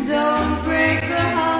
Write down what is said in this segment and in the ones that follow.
Don't break the heart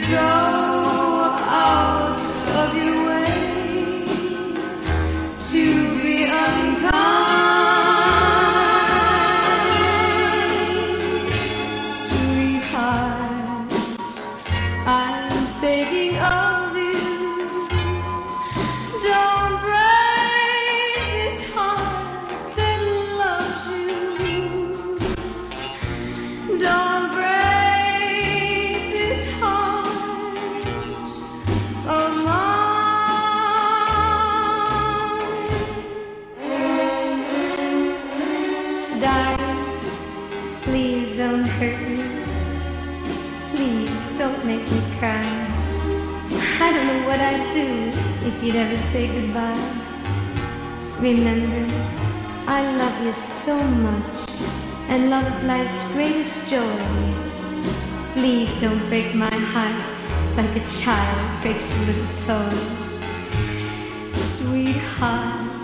go please don't hurt me. Please don't make me cry. I don't know what I'd do if you'd ever say goodbye. Remember, I love you so much, and love is life's greatest joy. Please don't break my heart like a child breaks a little toy. Sweetheart,